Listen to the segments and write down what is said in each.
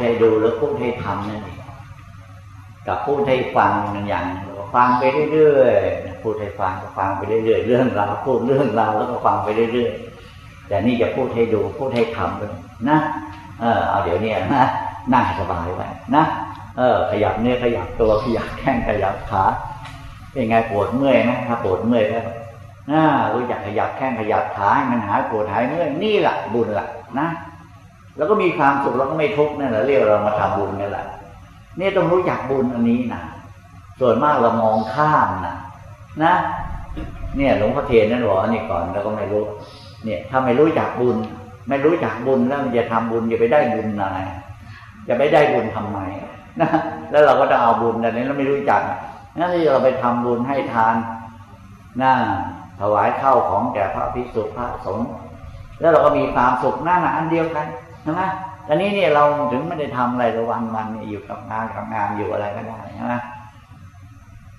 ให้ดูหรือพูดให้ทำนั่นเองกับพูดให้ฟังมันอย่างฟังไปเรื่อยๆพูดให้ฟังก็ฟังไปเรื่อยๆเรื่องราวพูดเรื่องราวแล้วก็ฟังไปเรื่อยๆแต่นี่จะพูดให้ดูพูดให้ทำด้วยนะเออเอาเดี๋ยวนี้นะนั่งสบายไว้นะเออ ขยับเนื้อขยับตัวขยับแข้งขยับขาเป็นไงปวดเมื่อยไหมถ้าปวดเมื่อยแล้วน่ารู้จักขยับแข้งขยับขาให้มันหายปวดหายเมื่อยนี่แหละบุญละนะ แล้วก็มีความสุขแล้วก็ไม่ทุกข์นั่นแหละเรียกเรามาทำบุญนี่แหละนี่ต้องรู้จักบุญอันนี้นะส่วนมากเรามองข้ามนะนะ เนี่ยหลวงพ่อเทียนนั่นบอกนี่ก่อนเราก็ไม่รู้ เนี่ย ถ้าไม่รู้จักบุญ ไม่รู้จักบุญแล้วมันจะทำบุญจะไปได้บุญอะไรจะไปได้บุญทำไมนะแล้วเราก็จะเอาบุญแต่นี้เราไม่รู้จักนั่นที่เราไปทำบุญให้ทานนะถวายข้าวของแก่พระภิกษุพระสงฆ์ แล้วเราก็มีความสุขนั่นอันเดียวกันใช่ไหมตอนนี้เนี่ยเราถึงไม่ได้ทำอะไรระวันวันอยู่กับงานกับงานอยู่อะไรก็ได้ใช่ไหม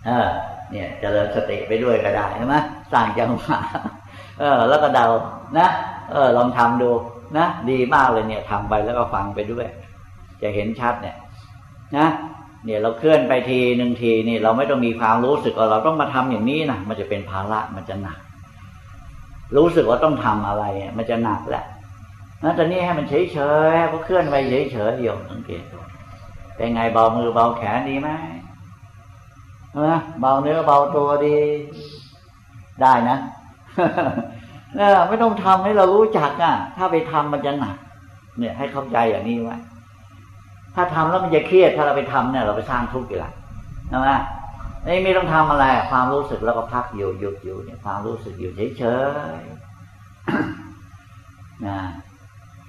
เออ เนี่ยจเจริญสติไปด้วยก็ได้ใช่ไหมสร้างจังหวะเออ แล้วก็เดานะเออ ลองทำดูนะดีมากเลยเนี่ยทำไปแล้วก็ฟังไปด้วย จะเห็นชัดเนี่ย นะเนี่ยเราเคลื่อนไปทีหนึ่งทีนี่เราไม่ต้องมีความรู้สึกเราต้องมาทำอย่างนี้นะมันจะเป็นภาระมันจะหนัก รู้สึกว่าต้องทำอะไรมันจะหนักแหละนะแต่นี่ให้มันเฉยเฉยก็เคลื่อนไปเฉยเฉยอยู่สังเกตเป็นไงเบามือเบาแขนดีไหมเบาเนื้อเบาตัวดี ได้นะไม่ต้องทำให้เรารู้จักอะ ถ้าไปทำมันจะหนักเนี่ย ให้เข้าใจอย่างนี้ไว้ถ้าทำแล้วมันจะเครียด ถ้าเราไปทำเนี่ย เราไปสร้างทุกข์อีกละใช่ไหม นี่ไม่ต้องทำอะไร ความรู้สึกแล้วก็พักอยู่หยุดอยู่เนี่ยความรู้สึกอยู่เฉยๆนะ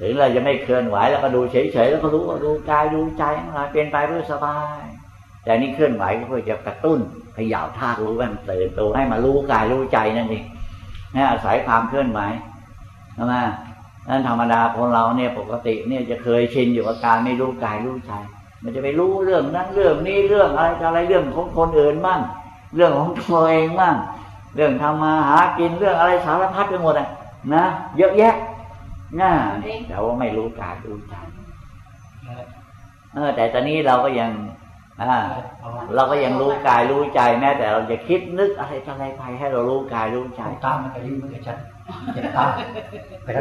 ถึงเราจะไม่เคลื่อนไหวแล้วก็ดูเฉยๆแล้วก็รู้ว่าดูกายดูใจอะไรเป็นไปเพื่อสบาย แต่นี่เคลื่อนไหวก็เพื่อจะกระตุ้นขย่าวธารู้ว่ามันตื่นตัวให้มารู้กายรู้ใจนั่นเองนะอาศัยความเคลื่อนไหวใช่ไหมนั้นธรรมดาคนเราเนี่ยปกติเนี่ยจะเคยชินอยู่กับการไม่รู้กายรู้ใจ มันจะไปรู้เรื่องนั้นเรื่องนี้เรื่องอะไรอะไรเรื่องของคนอื่นบ้างเรื่องของตัวเองบ้างเรื่องทำมาหากินเรื่องอะไรสารพัดไปหมดอะนะเยอะแยะน่าแต่ว่าไม่รู้กายรู้ใจเออ แต่ตอนนี้เราก็ยังอ่าเราก็ยังรู้กายรู้ใจแม้แต่เราจะคิดนึกอะไรอะไรไปให้เรารู้กายรู้ใจตามมันก็ยิ่งมันก็ชัด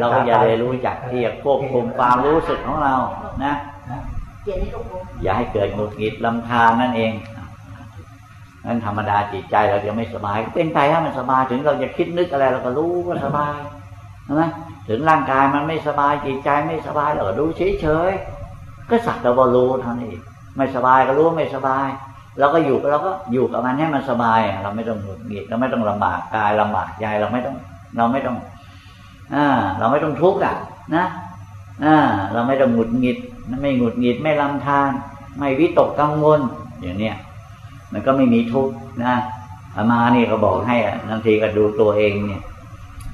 เราก็อย่าเลยรู้จักที่จะควบคุมความรู้สึกของเรานะ อย่าให้เกิดหงุดหงิดลำคาญนั่นเองนั่นธรรมดาจิตใจเราจะไม่สบายเป็นใจให้มันสบายถึงเราจะคิดนึกอะไรเราก็รู้ก็สบายนะถึงร่างกายมันไม่สบายจิตใจไม่สบายเราก็ดูเฉยๆก็สักแต่ว่ารู้เท่านี้ไม่สบายก็รู้ไม่สบายเราก็อยู่เราก็อยู่กับมันให้มันสบาย เราไม่ต้องหงุดหงิดเราไม่ต้องลำบากกายลำบากใจเราไม่ต้อง เราไม่ต้องอ่าเราไม่ต้องทุกข์อะ นะอ่าเราไม่ต้องหงุดหงิด ไม่หงุดหงิดไม่ลำทานไม่วิตกกังวลอย่างเนี้ยมันก็ไม่มีทุกข์นะอามานี่ก็บอกให้อะบางทีก็ดูตัวเองเนี่ย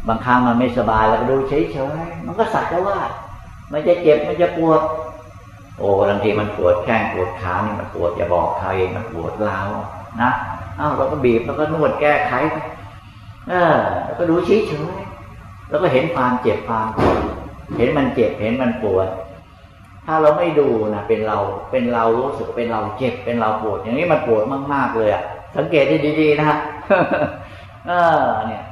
บางครั้งมันไม่สบายแล้วก็ดูเฉยๆมันก็สักแต่ว่า มันจะเจ็บมันจะปวด โอ้บางทีมันปวดแข้งปวดขานี่มันปวดอย่าบอกใครมันปวดร้าวนะอ้าวเราก็บีบแล้วก็นวดแก้ไขเออแล้วก็ดูเฉยๆแล้วก็เห็นความเจ็บความปวดเห็นมันเจ็บเห็นมันปวด ถ้าเราไม่ดูนะเป็นเราเป็นเรารู้สึกเป็นเราเจ็บเป็นเราปวด อย่างนี้มันปวดมาก ๆ เลยอะ สังเกตให้ดีๆนะเออ เนี่ย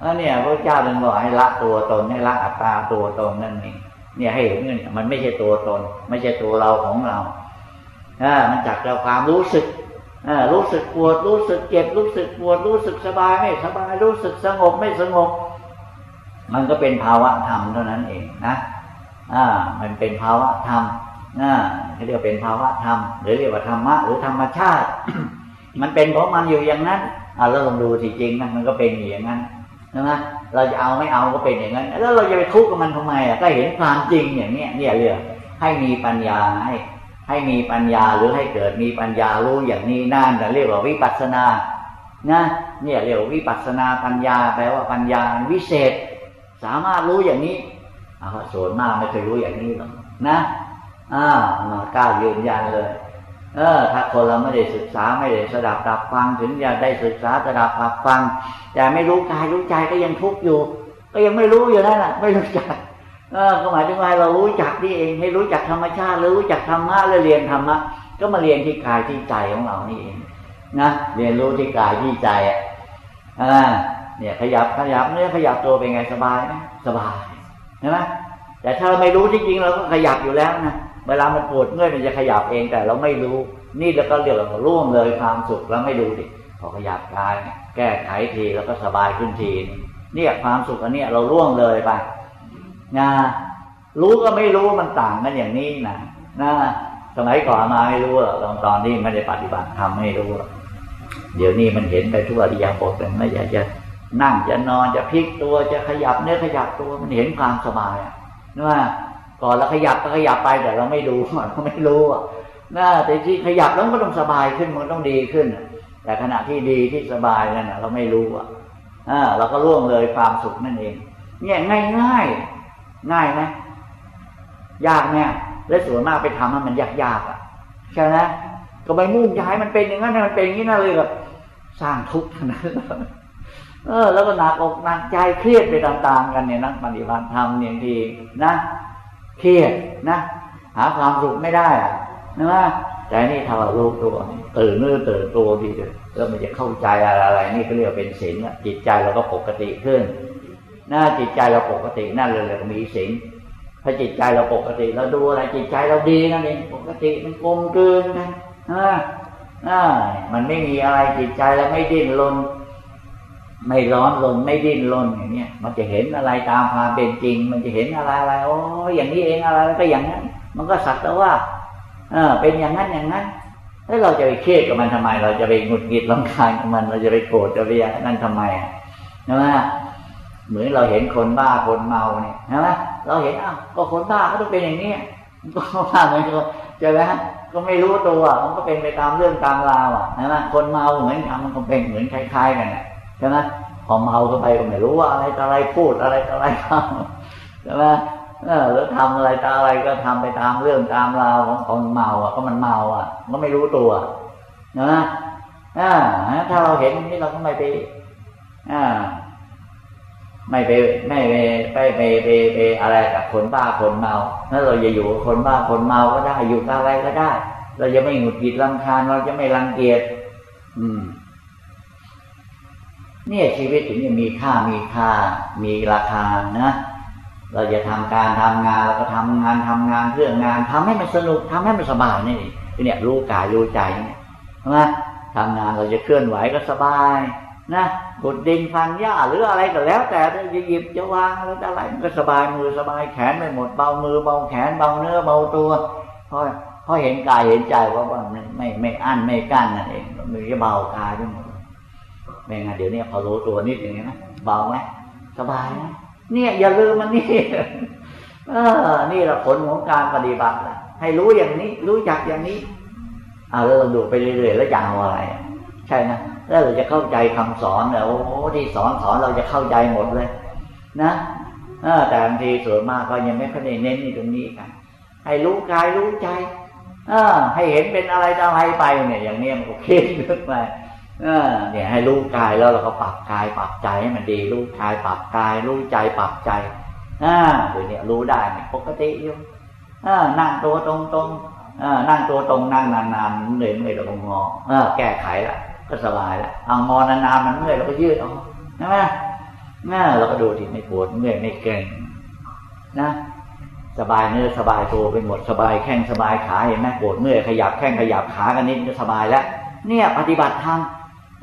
เออเนี่ยพระเจ้าถึงบอกให้ละตัวตนให้ละอัตตาตัวตนนั่นเองเนี่ยให้เห็นเนี่ยมันไม่ใช่ตัวตน ไม่ใช่ตัวเราของเราอ่ามันจากเราความรู้สึกรู้สึกปวดรู้สึกเจ็บรู้สึกปวดรู้สึกสบายไม่สบายรู้สึกสงบไม่สงบ มันก็เป็นภาวะธรรมเท่านั้นเองนะ อ่า มันเป็นภาวะธรรมนะเขาเรียกเป็นภาวะธรรมหรือเรียกว่าธรรมะหรือธรรมชาติ มันเป็นของมันอยู่อย่างนั้นอ่าเราลองดูที่จริงนะมันก็เป็นอย่างนั้นใช่ไหมเราจะเอาไม่เอาก็เป็นอย่างนั้น แล้วเราจะไปทุกข์กับมันทำไมอะก็เห็นความจริงอย่างเนี้ยเนี่ยเรียกให้มีปัญญาให้ให้มีปัญญาหรือให้เกิดมีปัญญารู้อย่างนี้นั่นเรียกว่าวิปัสสนานะเนี่ยเรียกว่าวิปัสสนาปัญญาแปลว่าปัญญาวิเศษ สามารถรู้อย่างนี้ เอาส่วนมากไม่เคยรู้อย่างนี้หรอกนะอ่ากล้ายืนยันเลย เออ ถ้าคนเราไม่ได้ศึกษาไม่ได้สดับตับฟังถึงจะได้ศึกษาสดับตับฟัง แต่ไม่รู้กายรู้ใจก็ยังทุกข์อยู่ ก็ยังไม่รู้อยู่นั่นแหละไม่รู้จักเออก็หมายถึงว่าเรารู้จักนี่เองให้รู้จักธรรมชาติรู้จักธรรมะแล้วเรียนธรรมะก็มาเรียนที่กายที่ใจของเรานี่เองนะเรียนรู้ที่กายที่ใจอะเนี่ยขยับขยับเนื้อขยับตัวเป็นไงสบายไหมสบาย ช่ไหมแต่ถ้าเราไม่รู้จริงๆเราก็ขยับอยู่แล้วนะเวลามันปวดเมื่อยมันจะขยับเองแต่เราไม่รู้ นี่แล้วก็เรียกว่าร่วงเลยความสุขแล้วไม่ดูดิพอขยับกายแก้ไขทีแล้วก็สบายขึ้นทีเนี่ยความสุขอันนี้เราร่วงเลยไปนะรู้ก็ไม่รู้มันต่างกันอย่างนี้นะนะสมัยก่อนมาไม่รู้ตอนตอนนี้ไม่ได้ปฏิบัติทำไม่รู้ เดี๋ยวนี้มันเห็นไปทั่วอริยบทเลยไม่อยากจะ นั่งจะนอนจะพลิกตัวจะขยับเนื้อขยับตัวมันเห็นความสบายนะว่าก่อนเราขยับก็ขยับไปแต่เราไม่ดูเราไม่รู้อะนะแต่ที่ขยับแล้วก็ต้องสบายขึ้นมันต้องดีขึ้น แต่ขณะที่ดีที่สบายนั่นเราไม่รู้อะเราก็ล่วงเลยความสุขนั่นเอง เนี่ยง่ายง่ายง่ายไหมยากแน่และส่วนมากไปทำให้มันยากยากอะใช่ไหมก็ไปมุ่งย้ายมันเป็นอย่างนั้นมันเป็นอย่างนี้น่าเลยแบบสร้างทุกข์นั้น เออ แล้วก็หนักอกหนักใจเครียดไปตามๆกันเนี่ยนักปฏิบัติธรรมอย่างทีนะเครียดนะ หาความสุขไม่ได้อะนะแต่นี่ถ้ารู้ตัวตื่นเนื้อตื่นตัวดีเลยแล้วมันจะเข้าใจอะไรอะไรนี่ก็เรียกเป็นศีลจิตใจเราก็ปกติขึ้นน่าจิตใจเราปกตินั่นเลยเรามีศีลถ้าจิตใจเราปกติเราดูอะไรจิตใจเราดีนั่นเองปกติมันกลมกลืนนะอ่ามันไม่มีอะไรจิตใจเราไม่ดิ้นรน ไม่ร้อนรนไม่ดิ้นรนอย่างเนี้ยมันจะเห็นอะไรตามความเป็นจริง มันจะเห็นอะไรอะไรโอ้อย่างนี้เองอะไรก็อย่างนั้น มันก็สักแต่ว่า เออ เป็นอย่างนั้นอย่างนั้นแล้วเราจะไปเครียดกับมันทำไม เราจะไปหงุดหงิดลำคาญกับมัน เราจะไปโกรธจะไปอย่างนั้นทำไมใช่ไหมเหมือนเราเห็นคนบ้าคนเมาเนี่ยใช่ไหมเราเห็นอ้าวก็คนบ้าก็ต้องเป็นอย่างนี้ก็ว่าเหมือนกันใช่ไหมก็ไม่รู้ตัวมันก็เป็นไปตามเรื่องตามราวอะนะคนเมาเหมือนกันมันก็เป็นเหมือนคล้ายๆกัน ใช่ไหมพอเมาก็ไปก็ไม่รู้ว่าอะไรอะไรพูดอะไรอะไรทำใช่ไหมเออแล้วทำอะไรตาอะไรก็ทำไปตามเรื่องตามราวของคนเมาอะก็มันเมาอะก็ไม่รู้ตัวนะอ่าถ้าเราเห็นนี่เราก็ไม่ไปอ่าไม่ไปไม่ไปไปไปไปไปอะไรกับคนบ้าคนเมาถ้าเราจะอยู่คนบ้าคนเมาก็ได้อยู่กับอะไรก็ได้ เราจะไม่หงุดหงิดรำคาญเราจะไม่รังเกียจอืม เนี่ยชีวิตถึงจะมีค่ามีค่า มีราคานะ เราจะทำการทำงานเราก็ทำงานทำงานเรื่องานทำให้มันสนุกทำให้มันสบายนี่เนี่ยรู้กายรู้ใจเนี่ยใช่ไหมทำงานเราจะเคลื่อนไหวก็สบายนะกดดินฟันหญ้าหรืออะไรก็แล้ว แต่จะหยิบจะวางแล้วจะอะไรมันก็สบายมือสบายแขนไม่หมดเบามือเบาแขนเบาเนื้อเบาตัวเพราะเพราะเห็นกายเห็นใจว่าว่าไม่ไม่อั้นไม่กั้นนั่นเองมันจะเบากายด้วยหมด ไม่งั้นเดี๋ยวนี้พอรู้ตัวนิดอย่างนี้นะเบาไหมสบายนะเนี่ยอย่าลืมมันนี่เออ นี่แหละผลของการปฏิบัติแหละให้รู้อย่างนี้ รู้จักอย่างนี้เอาแล้วเราดูไปเรื่อยๆแล้วจะเอาอะไร ใช่นะแล้วเราจะเข้าใจคำสอนเนี่ยโอ้ที่สอนสอนเราจะเข้าใจหมดเลย นะแต่บางทีส่วนมากก็ยังไม่ค่อยได้เน้นในตรงนี้กันให้รู้กายรู้ใจอให้เห็นเป็นอะไรอะไรไปเนี่ย อย่างนี้มันก็คิดลึกไป เนี่ยให้รู้กายแล้วเราก็ปรับกายปรับใจให้มันดีรู้กายปรับกายรู้ใจปรับใจอ่าเดี๋ยวนี้รู้ได้ปกติอยู่อ่านั่งตัวตรงตรงอ่านั่งตัวตรงนั่งนานๆเหนื่อยเมื่อยเราก็งออ่าแก้ไขละก็สบายแล้วเอางอนานๆมันเมื่อยเราก็ยืดออกใช่ไหมน่าเราก็ดูที่ไม่ปวดเมื่อยไม่เก่งนะสบายเนื้อสบายตัวไปหมดสบายแข้งสบายขาเห็นไหมปวดเมื่อยขยับแข้งขยับขากันนิดก็สบายแล้ว เนี่ยปฏิบัติธรรม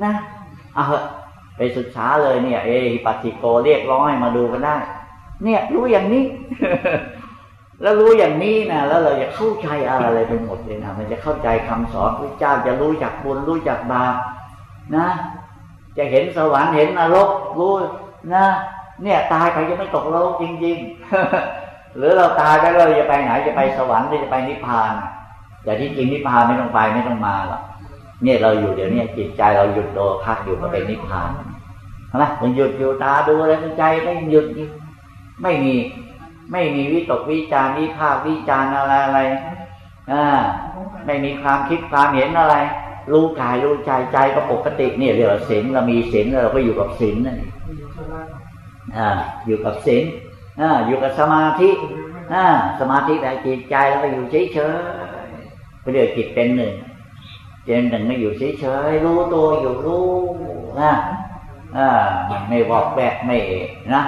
นะเอาเหอะไปศึกษาเลยเนี่ย เอปฏิโกเรียกร้องให้มาดูกันได้ เนี่ยรู้อย่างนี้ แล้วรู้อย่างนี้นะแล้วเราจะเข้าใจอะไรไปหมดเลยนะมันจะเข้าใจคำสอนพระเจ้าจะรู้จักบุญรู้จักบาปนะ จะเห็นสวรรค์เห็นนรกรู้นะเนี่ยตายไปจะไม่ตกโลกจริง ๆ หรือเราตายไปเราจะไปไหนจะไปสวรรค์หรือจะไปนิพพานแต่ที่จริงนิพพานไม่ต้องไปไม่ต้องมาหรอก เนี่ยเราอยู่เดี๋ยวนี้จิตใจเราหยุดโดพักอยู่ก็เป็นนิพพานนะมันหยุดอยู่ตาดูอะไรมันใจไม่หยุดอยู่ไม่มี ไม่มีวิตกวิจารวิภาควิจารอะไรอะไรอ่าไม่มีความคิดความเห็นอะไร รู้กายรู้ใจใจก็ปกติเนี่ยเรียกว่าศีลเรามีศีลเราก็อยู่กับศีลนั่นอ่าอยู่กับศีลอ่าอยู่กับสมาธิอ่าสมาธิแต่จิตใจแล้วก็อยู่เฉยๆไปเรียกจิตเป็นหนึ่ง เจนหนึ่งไม่อยู่เฉยๆรู้ตัวอยู่รู้นะอ่าไม่วอกแวกไม่นะ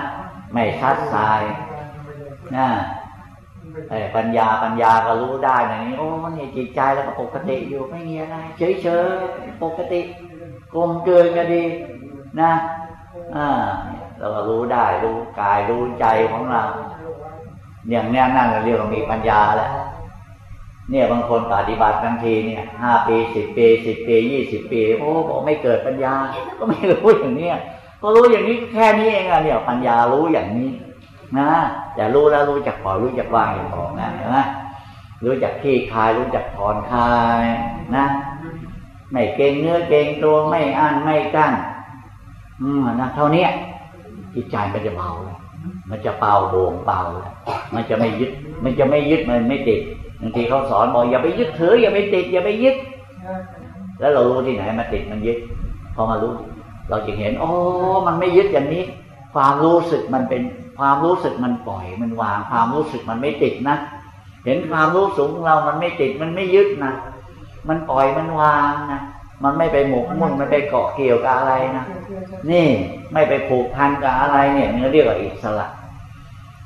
ไม่ซัดสายนะแต่ปัญญาปัญญาก็รู้ได้อย่างนี้โอ้นี่จิตใจแล้วก็ปกติอยู่ไม่มีอะไรเฉยๆปกติกลมเกลืนก็ดี นะอ่าเราก็รู้ได้รู้กายรู้ใจของเรา อย่างนี้นั่นเราเรียกว่ามีปัญญาแล้ว เนี่ยบางคนปฏิบัติบางทีเนี่ยห้าปีสิบปีสิบปียี่สิบปี โอ้บอกไม่เกิดปัญญา ก็ไม่รู้อย่างเนี้ยก็รู้อย่างนี้แค่นี้เองอะเนี่ยปัญญารู้อย่างนี้นะอย่ารู้แล้วรู้จักปล่อยรู้จักวางอย่างของนะนไหมรู้จักขี้คายรู้จักถอนคายนะไม่เก่งเนื้อเก่งตัวไม่อ่านไม่กั้นอืมนะเท่านี้จิตใจมันจะเบาเลยมันจะเบาโบ่งเบาเลยมันจะไม่ยึด มันจะไม่ยึดมันไม่ติด บางทีเขาสอนบอกอย่าไปยึดถือ อย่าไปติด อย่าไปยึด แล้วเรารู้ที่ไหนมาติดมันยึดพอมารู้ เราจะเห็น โอ้มันไม่ยึดอย่างนี้ ความรู้สึกมันเป็นความรู้สึกมันปล่อยมันวาง ความรู้สึกมันไม่ติดนะเห็นความรู้สูงเรามันไม่ติดมันไม่ยึดนะมันปล่อยมันวางนะมันไม่ไปหมกมุ่นไม่ไปเกาะเกี่ยวกับอะไรนะนี่ไม่ไปผูกพันกับอะไรเนี่ยนี่เรียกว่าอิสระ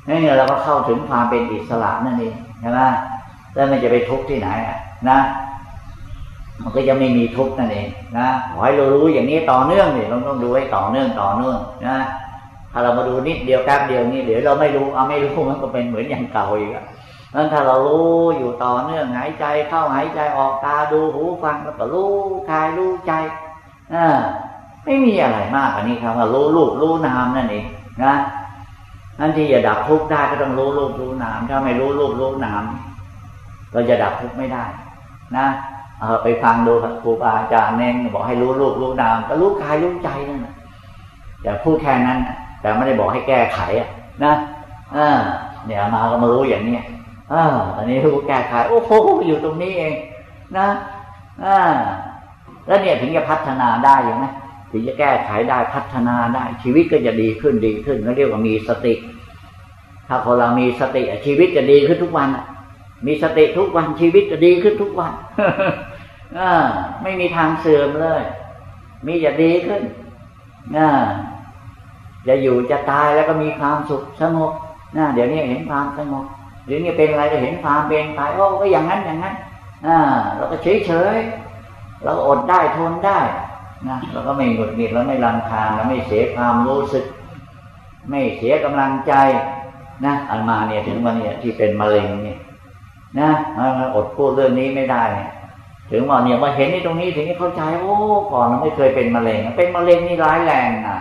นี่เราก็เข้าถึงความเป็นอิสระนั่นเองใช่ไหม แล้วมันจะไปทุกข์ที่ไหนอะนะ มันก็จะไม่มีทุกข์นั่นเองนะขอให้เรารู้อย่างนี้ต่อเนื่องเนี่ยเราต้องดูให้ต่อเนื่องต่อเนื่องนะถ้าเรามาดูนิดเดียวแป๊บเดียวนี่เดี๋ยวเราไม่รู้เอาไม่รู้มันก็เป็นเหมือนอย่างเก่าอีกนั้นถ้าเรารู้อยู่ต่อเนื่องหายใจเข้าหายใจออกตาดูหูฟังแล้วก็รู้กายรู้ใจอ่าไม่มีอะไรมากอันนี้ครับว่ารู้รูปรู้นามนั่นเองนะนั่นที่จะดับทุกข์ได้ก็ต้องรู้รูปรู้นามถ้าไม่รู้รูปรู้นาม เราจะดับทุกข์ไม่ได้ นะเออไปฟังดูครูบาอาจารย์เน้นบอกให้รู้รูปรู้นามก็รู้กายรู้ใจนั่นแหละแต่พูดแค่นั้นแต่ไม่ได้บอกให้แก้ไขอะนะอ่าเนี่ยมาก็มารู้อย่างนี้อ่าตอนนี้รู้แก้ไขโอ้โหอยู่ตรงนี้เอง นะอ่าแล้วเนี่ยถึงจะพัฒนาได้ยังไหมถึงจะแก้ไขได้พัฒนาได้ ชีวิตก็จะดีขึ้นดีขึ้นเขาเรียกว่ามีสติ ถ้าคนเรามีสติชีวิตจะดีขึ้นทุกวัน มีสติทุกวันชีวิตจะดีขึ้นทุกวันอไม่มีทางเสื่อมเลย มีจะดีขึ้นจะอยู่จะตายแล้วก็มีความสุขสงบนะเดี๋ยวนี้เห็นความสงบเดี๋ยวนี้เป็นอะไรก็เห็นความเป็นตายโอ้ก็อย่างนั้นอย่างนั้นอ่าเราก็เฉยเฉยเราก็อดได้ทนได้นะเราก็ไม่หงุดหงิดแล้วไม่รังคาญเราไม่เสียความรู้สึก ไม่เสียกำลังใจนะอันมาเนี่ยถึงวันนี้ที่เป็นมะเร็งเนี่ย นะอดพูดเรื่องนี้ไม่ได้ ถึงว่าเนี่ยมาเห็นนี่ตรงนี้ถึงจะเข้าใจโอ้ก่อนเราไม่เคยเป็นมะเร็ง เป็นมะเร็งนี่ร้ายแรงนะ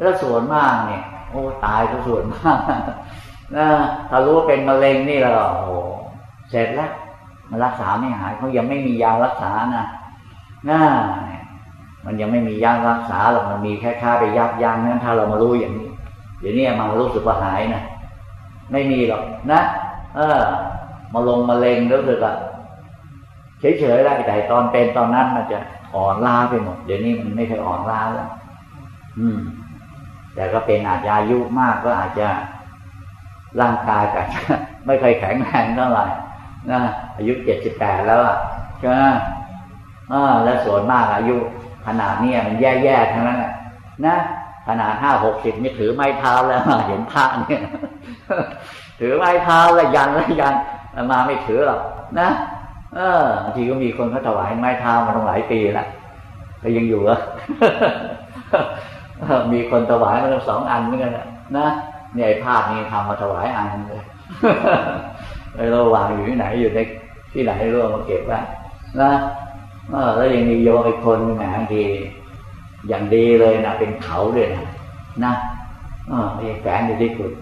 แล้วส่วนมากเนี่ย โอ้ตายก็ส่วนมากนะถ้ารู้ว่าเป็นมะเร็งนี่แล้วโอ้เสร็จแล้วมันรักษาไม่หายเขายังไม่มียารักษานะนะมันยังไม่มียารักษาหรอกมันมีแค่ค่าไปยับยั้งนั้นถ้าเรามารู้อย่างนี้เดี๋ยวนี้มารู้สึกว่าหายนะไม่มีหรอกนะ เออ มาลงมาเลงรู้สึกอะเฉยๆได้แต่ตอนเป็นตอนนั้นมันจะอ่อนล้าไปหมดเดี๋ยวนี้มันไม่เคยอ่อนล้าแล้วอืม แต่ก็เป็นอาจจะอายุมากก็อาจจะร่างกายอาจจะไม่เคยแข็งแรงเท่าไหร่นะอายุเจ็ดสิบแปดแล้วอะใช่ไหมอ่าแล้วส่วนมากอายุ ขนาดนี้มันแย่ๆทั้งนั้นนะขนาดห้าหกสิบนี่ถือไม้เท้าแล้วเห็นพระเนี่ย ถือไม้เท้าแล้วยันแล้วยัน มาไม่ถือหรอกนะเออบางทีก็มีคนเขาถวายไม้เท้ามาตั้งหลายปีแล้วก็ยังอยู่อะมีคนถวายมาตั้งสองอันเหมือนกันนะเนี่ยภาพนี้ทำมาถวายอันเลยไอ้เราวางอยู่ที่ไหนอยู่ในที่ไหนรู้มาเก็บไว้นะเออแล้วยังมีโยมอีกคนหมบางทีอย่างดีเลยนะเป็นเขาเลยนะนะเออแฝงอยู่ที่กุด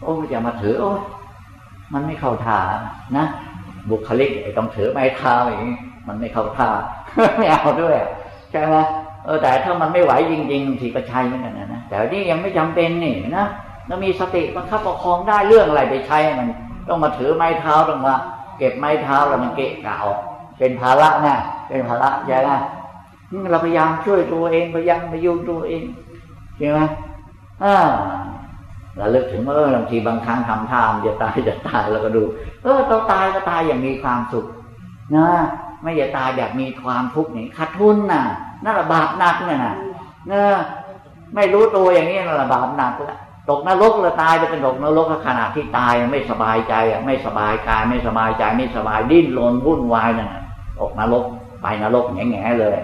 โอ้จะมาถือโอ้ มันไม่เข้าท่านะ บุคลิกไอ้ต้องถือไม้เท้าอย่างนี้มันไม่เข้าท่าไม่เอาด้วยใช่ไหมเออแต่ถ้ามันไม่ไหวจริงๆทีก็ใช้เหมือนกันนะแต่นี่ยังไม่จำเป็นนี่นะแล้วมีสติบังคับประคองได้เรื่องอะไรไปใช้มันต้องมาถือไม้เท้าต้องมาเก็บไม้เท้าแล้วมันเกะกะออกเป็นภาระนะเป็นภาระใช่ไหมเราพยายามช่วยตัวเองพยายามพยุงตัวเองใช่ไหมอ่า ราเลิกถึงเมื่อบางทีบางครั้งทำท่ามจะตายจะตายเราก็ดู เออเราตายก็ตายอย่างมีความสุขนะไม่อย่าตายแบบมีความทุกข์นี่ขาดทุนน่ะนั่นระบาปหนักเนี่ยนะเนอไม่รู้ตัวอย่างนี้นั่นระบาปหนักแล้วตกนรกเราตายไปเป็นตกนรกขณะที่ตายไม่สบายใจอะไม่สบายกายไม่สบายใจไม่สบายดิ้นรนวุ่นวายนั่นตกนรกไปนรกแง่ๆเลย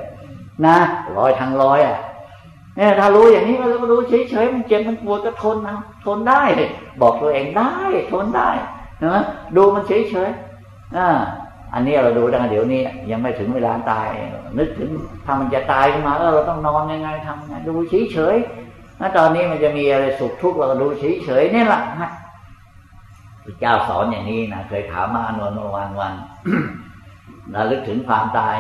นะร้อยทั้งร้อยอะ เนี่ยถ้ารู้อย่างนี้เราก็รู้เฉยๆมันเจ็บมันปวดก็ทนนะทนได้ บอกตัวเองได้ ทนได้นะดูมันเฉยๆอ่าอันนี้เราดูดังเดี๋ยวนี้ยังไม่ถึงเวลาตาย นึกถึงถ้ามันจะตายขึ้นมาเออเราต้องนอนยังไงทำไงดูเฉยๆถ้าตอนนี้มันจะมีอะไรสุขทุกข์เราก็ดูเฉยๆนี่แหละพระเจ้าสอนอย่างนี้นะเคยถามมาอนนท์วันวันเราลึกถึงความตาย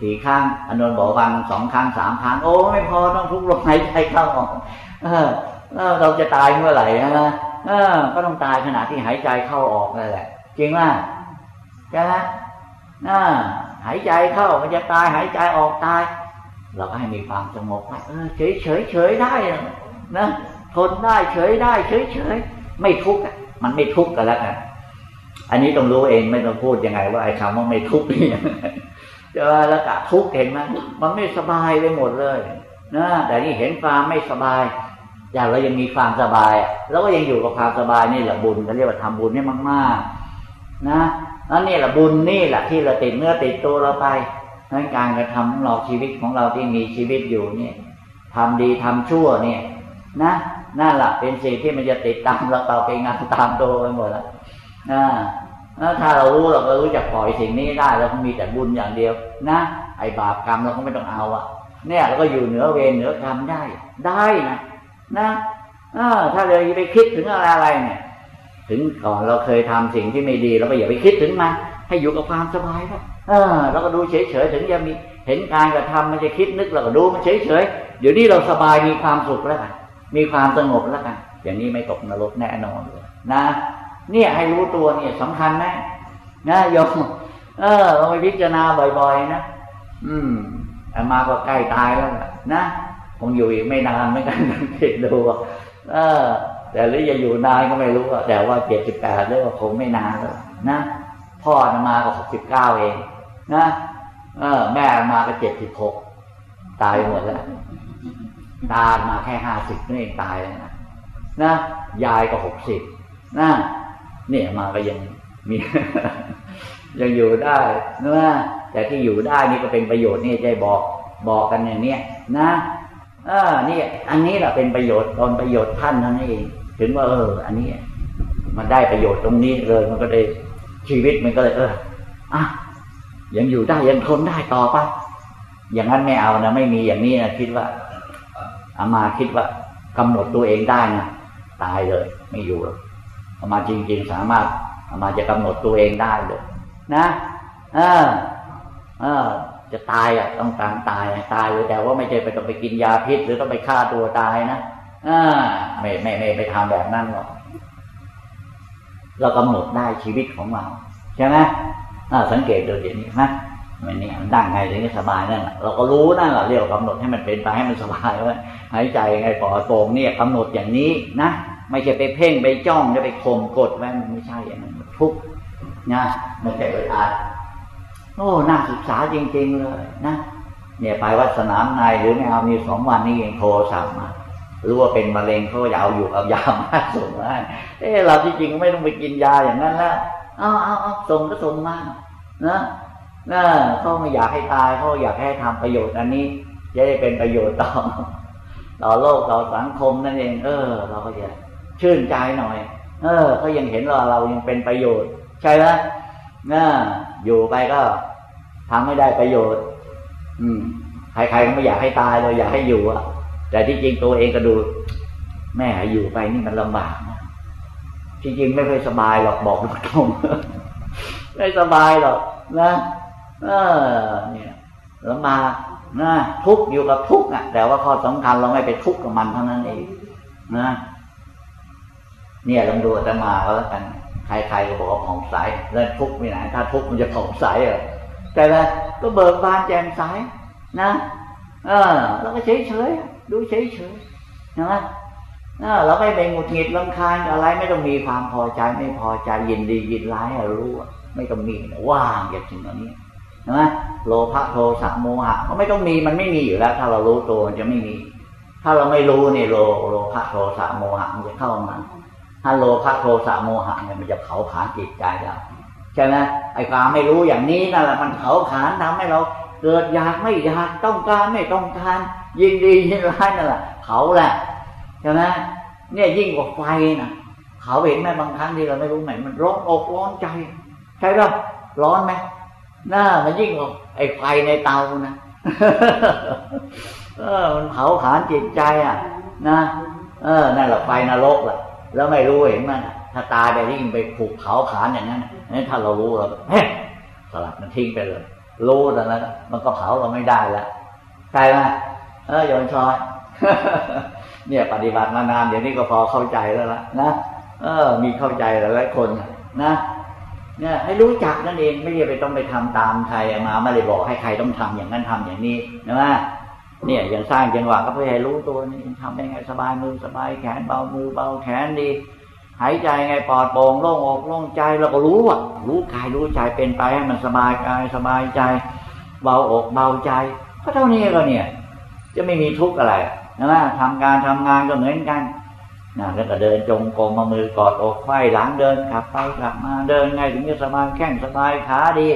สี่ครั้งอนนท์บอกวันสองครั้งสามครั้งโอ้ไม่พอต้องทุกลมหายใจเข้าออกเออเราจะตายเมื่อไหร่นะเออก็ต้องตายขณะที่หายใจเข้าออกนั่นแหละ จริงว่าใช่ไหมอ่าหายใจเข้ามันจะตายหายใจออกตาย เราก็ให้มีความสงบเออเฉยเฉยเฉยได้นะทนได้เฉยได้ เฉยเฉยไม่ทุกข์มันไม่ทุกข์กันแล้วกันอันนี้ต้องรู้เองไม่ต้องพูดยังไง ว่าไอ้คำว่าไม่ทุกข์นี่ จะแล้วกะทุกข์เห็นไหมมันไม่สบายไปหมดเลยนะแต่นี่เห็นความไม่สบายอย่างเรายังมีความสบายแล้วก็ยังอยู่กับความสบายนี่แหละบุญเขาเรียกว่าทำบุญนี่มาก ๆ นะแล้วนี่แหละบุญนี่แหละที่เราติดเนื้อติดตัวเราไปนั้นการกระทำของเราชีวิตของเราที่มีชีวิตอยู่เนี่ยทำดีทำชั่วเนี่ย นะนั่นแหละเป็นสิ่งที่มันจะติดตามเราต่อไปงานตามตัวไปหมดแล้วนะ ถ้าเรารู้เราก็รู้จักปล่อยสิ่งนี้ได้เราก็มีแต่บุญอย่างเดียว นะ ไอ้บาปกรรมเราก็ไม่ต้องเอาอะเนี่ยเราก็อยู่เหนือเวรเหนือกรรมได้ ได้นะนะถ้าเราไปคิดถึงอะไรอะไรเนี่ย ถึงก่อนเราเคยทำสิ่งที่ไม่ดีเราก็อย่าไปคิดถึงมันให้อยู่กับความสบายครับเออเราก็ดูเฉยๆถึงจะมีเห็นการกระทำมันจะคิดนึกเราก็ดูมันเฉยๆเดี๋ยวนี้เราสบายมีความสุขแล้วกันมีความสงบแล้วกันอย่างนี้ไม่ตกนรกแน่นอนเลยนะ เนี่ยให้รู้ตัวเนี่ยสำคัญไหมนะโยมเออเราไปพิจารณาบ่อยๆนะอืมอามาก็ใกล้ตายแล้วนะคงอยู่อีกไม่นานไม่กันคิดดูเออ แต่หรือจะอยู่นานก็ไม่รู้แต่ว่าเจ็ดสิบแปดเรียกว่าคงไม่นานแล้วนะพ่อมาก็หกสิบเก้าเอง นะเออ แม่มาก็เจ็ดสิบหกตายหมดแล้วตามาแค่ห้าสิบนี่เองตายแล้วนะนะยายก็หกสิบนะ เนี่ยมาก็ยังมียังอยู่ได้นะแต่ที่อยู่ได้นี่ก็เป็นประโยชน์นี่ใจบอกบอกกันอย่างเนี้ยนะเออนี่อันนี้แหละเป็นประโยชน์ตอนประโยชน์ท่านนั่นเองถึงว่าเออ อันนี้ มันได้ประโยชน์ตรงนี้เลย มันก็ได้ชีวิตมันก็เลย เอออะยังอยู่ได้ยังทนได้ต่อไปอย่างนั้นไม่เอานะไม่มีอย่างนี้นะคิดว่าอามาคิดว่ากำหนดตัวเองได้นะตายเลย ไม่อยู่หรอก อามาจริง ๆ สามารถอามาจะกำหนดตัวเองได้เลย นะเออเออจะตายอะต้องการตายตายเลยแต่ว่าไม่ใช่ไปต้องไปกินยาพิษ หรือต้องไปฆ่าตัวตายนะอ่าไม่ไม่ไม่ไปทำแบบนั้นหรอกเรากำหนดได้ชีวิตของเราใช่ไหมสังเกตดูเดี๋ยวนี้นะมันนี่มันดังไงถึงจะสบายนั่นแหละเราก็รู้นั่นแหละเรียกกำหนดให้มันเป็นไปให้มันสบายไว้หายใจไงปอดโป่งเนี่ยกำหนดอย่างนี้นะ ไม่ใช่ไปเพ่งไปจ้องจะไปข่มกดไว้มันไม่ใช่อย่างนั้นทุกนะมันจะเอิดอัดโอ้น่าศึกษาจริง ๆ เลยนะเนี่ยไปวัดสนามในหรือไม่เอามีสองวันนี้เองโทรสั่งมารู้ว่าเป็นมะเร็งเขาจะเอาอยู่เอายามาส่งมาเออเราที่จริงไม่ต้องไปกินยาอย่างนั้นแล้วเอาเอาเอาส่งก็ส่งมานะนะเขาไม่อยากให้ตายเขาอยากให้ทำประโยชน์อันนี้จะได้เป็นประโยชน์ต่อต่อโลกต่อสังคมนั่นเอง เออ เราก็จะ ชื่นใจหน่อย เออเขายังเห็นเราเรายังเป็นประโยชน์ ใช่ไหมนะอยู่ไปก็ทำไม่ได้ประโยชน์ อืมใครๆก็ไม่อยากให้ตายเลยอยากให้อยู่อะแต่ที่จริงตัวเองก็ดู แม่อยู่ไปนี่มันลำบากนะจริงๆไม่เคยสบายหรอกบอกตรงๆไม่สบายหรอกนะเออเนี่ยลำบากนะทุกอยู่กับทุกอะ แต่ว่าข้อสำคัญเราไม่ไปทุกข์กับมันเท่านั้นเองนะ เนี่ยลองดูแต่มาก็แล้วกันใครๆก็บอกว่าผ่องใสแล้วทุกข์ไม่ไหนถ้าทุกข์มันจะผ่องใสเหรอแต่ละก็เบิกบานแจ่มใสนะเออแล้วก็เฉยๆดูเฉยๆนะเราไม่ไปหงุดหงิดลำคาญอะไรไม่ต้องมีความพอใจไม่พอใจยินดียินร้ายรู้ไม่ต้องมีว่างจากสิ่งเหล่านี้นะโลภะโทสะโมหะก็ไม่ต้องมีมันไม่มีอยู่แล้ว ถ้าเรารู้ตัวมันจะไม่มี ถ้าเราไม่รู้เนี่ยโลโลภะโทสะโมหะมันจะเข้ามา ถ้าโลภะโทสะโมหะเนี่ยมันจะเผาผลาญจิตใจเราใช่ไหมไอ้ความไม่รู้อย่างนี้นั่นแหละมันเผาผลาญทำให้เรา เกิดอยากไม่อยากต้องการไม่ต้องการยินดียินร้ายนั่นแหละเผาแหละใช่ไหมเนี่ยยิ่งกว่าไฟนะเขาเห็นไหมบางครั้งที่เราไม่รู้ไหนมันร้อนอกร้อนใจ ใช่ป่ะร้อนไหมหน้ามันยิ่งกว่าไอ้ไฟในเตานะเออมันเผาผลาญจิตใจอะ นะ เออนั่นแหละไฟนรกแหละ แล้วไม่รู้เห็นมันถ้าตายได้ยิ่งไปผูกเผาผลาญอย่างนั้นนี่ถ้าเรารู้เราเฮ้ยสลัดมันทิ้งไปเลย รู้แต่นั้นมันก็เผาเราไม่ได้แล้วใช่ไหมเออโยนชอยเนี่ย ปฏิบัติมานานเดี๋ยวนี้ก็พอเข้าใจแล้วละนะเออ มีเข้าใจหลายคนนะเนี่ยให้รู้จักนั่นเองไม่ใช่ไปต้องไปทำตามใครมาไม่ได้บอกให้ใครต้องทำอย่างนั้นทำอย่างนี้นะ เนี่ยอย่างสร้างจังหวะก็เพื่อให้รู้ตัวนี่ทำได้ไงสบายมือสบายแขนเบามือเบาแขนดี หายใจไงปลอดโปร่งโล่งอกโล่งใจเราก็รู้อะ รู้กายรู้ใจเป็นไปให้มันสบายกายสบายใจ เบาอกเบาใจก็เท่านี้ก็เนี่ย จะไม่มีทุกข์อะไรนะทำการทำงานก็เหมือนกันนะแล้วก็เดินจงกรมมามือกอดอกไขว้หลังเดินกลับไปกลับมาเดินไงถึงจะสบายแข้งสบายขาดี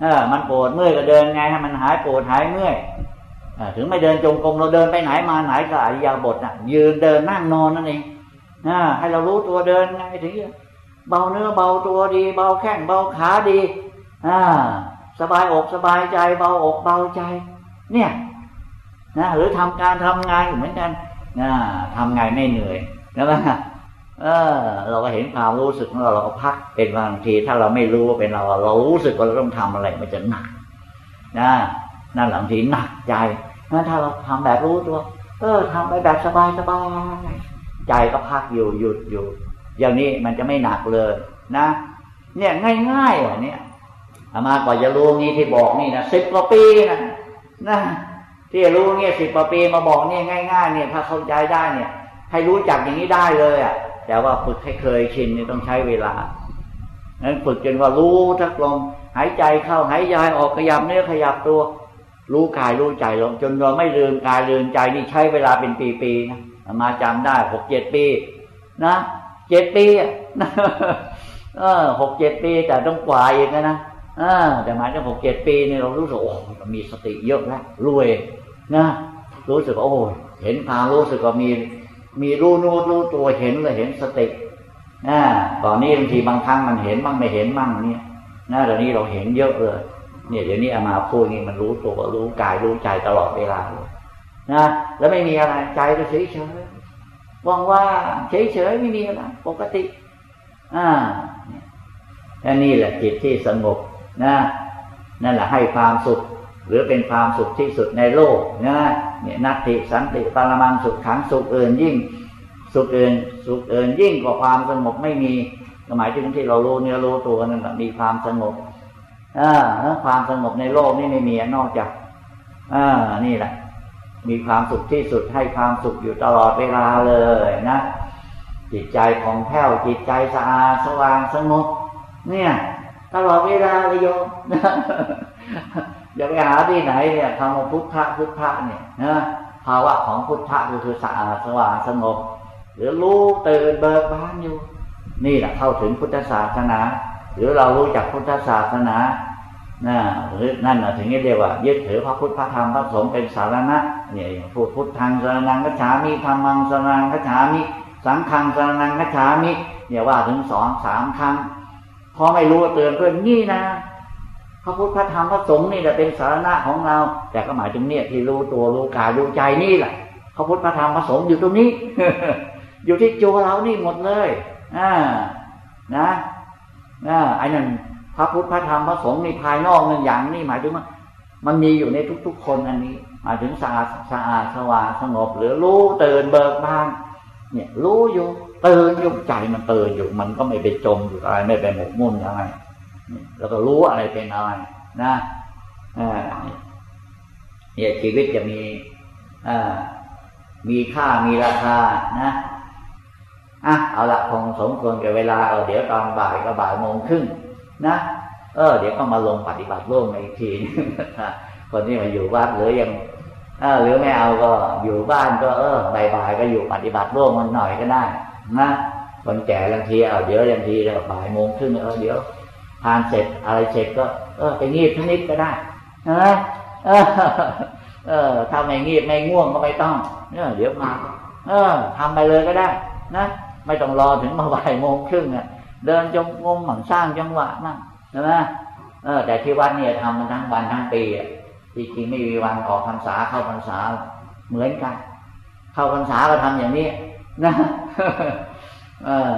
เออมันปวดเมื่อยก็เดินไงให้มันหายปวดหายเมื่อย ถึงไม่เดินจงกรมเราเดินไปไหนมาไหนก็อริยาบทน่ะ ยืนเดินนั่งนอนนั่นเองนะให้เรารู้ตัวเดินไงถึงเบาเนื้อเบาตัวดี เบาแข้งเบาขาดีอสบายอกสบายใจ เบาอกเบาใจ เนี่ยนะหรือทำการทำงานเหมือนกันนะทำงานไม่เหนื่อยนะว่าเออ เราก็เห็นความรู้สึกของเราเราก็พักเป็นบางที ถ้าเราไม่รู้ว่าเป็นเรา เรารู้สึกว่าเราต้องทำอะไรมันจะหนักนะนั่นหลังทีหนักใจ งั้นถ้าเราทำแบบรู้ตัว เออทำไปแบบสบายสบายใจก็พักอยู่หยุดอยู่ อย่างนี้มันจะไม่หนักเลยนะ เนี่ยง่ายๆอะเนี่ยอามาก่อนจะรู้งี้ที่บอกนี่นะสิบกว่าปีนะนะที่รู้เนี่ยสิบกว่าปีมาบอกเนี่ยง่าย ๆ เนี่ย ถ้าเข้าใจได้เนี่ย ให้รู้จักอย่างนี้ได้เลยอะ แต่ว่าฝึกให้เคยชินนี่ต้องใช้เวลานั้นฝึกจนว่ารู้ทักลมหายใจเข้าหายใจออกขยับเนื้อขยับตัว รู้กายรู้ใจลงจนเราไม่ลืมกายลืมใจนี่ใช้เวลาเป็นปีๆนะมาจำได้หกเจ็ดปี นะเจ็ดปีเออหกเจ็ดปีแต่ต้องกว่าอีกนะอแต่มายถึงหกเจ็ดปีนี่เรารู้สึกโอ้มีสติเยอะแล้วรวยนะรู้สึกโอ้เห็นทางรู้สึกว่ามี มีรู้นู้รู้ตัวเห็นเลยเห็นสตินะตอนนี้บางทีบางครั้งมันเห็นบ้างไม่เห็นบ้างเนี่ยนะเดี๋ยวนี้เราเห็นเยอะเลย เนี่ยเดี๋ยวนี้อามาพูดนี่มันรู้ตัวรู้กายรู้ใจตลอดเวลาเลยนะแล้วไม่มีอะไรใจก็เฉยเฉยว่างว่าเฉยเฉยไม่มีอะไรปกติ อ่าและนี่แหละจิตที่สงบนะนั่นแหละให้ความสุข หรือเป็นความสุขที่สุดในโลกนะเนี่ยนัตติสันติปรมังสุขขังสุขเอื่นยิ่ง สุขเอื่นสุขเอื่นยิ่งกว่าความสงบไม่มีหมายถึงที่เรารู้เนื้อรู้ตัวนั่นแหละมีความสงบ อ่าความสงบในโลกนี่ไม่มีนอกจากอานี่แหละ มีความสุขที่สุดให้ความสุขอยู่ตลอดเวลาเลยนะจิตใจของแผ้วจิตใจสะอาดสว่างสงบเนี่ย ตลอดเวลาเลยโยมอย่าไปหาที่ไหนเนี่ยคำว่าพุทธะพุทธะเนี่ยนะภาวะของพุทธะคือสะอาดสว่างสงบ หรือรู้ตื่นเบิกบานอยู่ นี่แหละเข้าถึงพุทธศาสนา หรือเรารู้จักพุทธศาสนานะหรือนั่นนะถึงเรียกว่ายึดถือพระพุทธพระธรรมพระสงฆ์เป็นสารณะเนี่ยพูดพุทธังสารนังกัจฉามิธรรมังสารนังกัจฉามิ สังฆังสารนังกัจฉามิเนี่ยว่าถึงสองสามครั้งพอไม่รู้เตือนเพื่อนนี่นะพระพุทธพระธรรมพระสงฆ์นี่แหละเป็นสารณะของเรา แต่ก็หมายถึงเนี่ยที่รู้ตัวรู้กายรู้ใจนี่แหละพระพุทธพระธรรมพระสงฆ์อยู่ตรงนี้ อยู่ที่ตัวเรานี่หมดเลยอ่านะ นะไอ้นั่นพระพุทธพระธรรมพระสงฆ์ในภายนอกนั่นอย่างนี่หมายถึงว่ามันมีอยู่ในทุก ๆ คนอันนี้หมายถึงสะอาดสะอาดสว่างสงบ หรือรู้ตื่นเบิกบานเนี่ย รู้อยู่ตื่นอยู่ใจมันตื่นอยู่ มันก็ไม่ไปจมอยู่อะไรไม่ไปหมกมุ่นอะไรแล้วก็รู้อะไรเป็นอะไรนะเนี่ยชีวิตจะมีมีค่ามีราคานะ อะเอาละคงสมควรกับเวลาเออเดี๋ยวตอนบ่ายก็บ่ายโมงครึ่งนะเออ เดี๋ยวก็มาลงปฏิบัติร่วมอีกทีคนที่มาอยู่วัดหรือยังเออหรือไม่เอาก็อยู่บ้านก็เออบ่ายๆก็อยู่ปฏิบัติร่วมมันหน่อยก็ได้นะคนแก่บางทีเอาเดี๋ยวบางทีเราบ่ายโมงครึ่งเออเดี๋ยวทานเสร็จอะไรเสร็จก็ เออไปงีบนิดก็ได้นะเออเออถ้าไม่งีบไม่ง่วงก็ไม่ต้องเนี่ยเดี๋ยวมา เออทำไปเลยก็ได้ นะ ไม่ต้องรอถึงมาบ่ายโมงครึ่งอะเดินจงงมหมั่งสร้างจังหวะนั่นใช่ไหมเออ แต่ที่วัดเนี่ยทำมาทั้งวันทั้งปีอะจริงๆไม่มีวันออกพรรษาเข้าพรรษาเหมือนกัน เข้าพรรษาก็ทำอย่างนี้นะเออ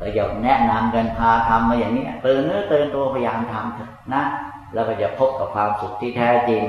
ประโยคแนะนำกันพาทำมาอย่างนี้เตื่นเนื้อเตื่นตัวพยายามทำเถอะนะแล้วก็จะพบกับความสุขที่แท้จริง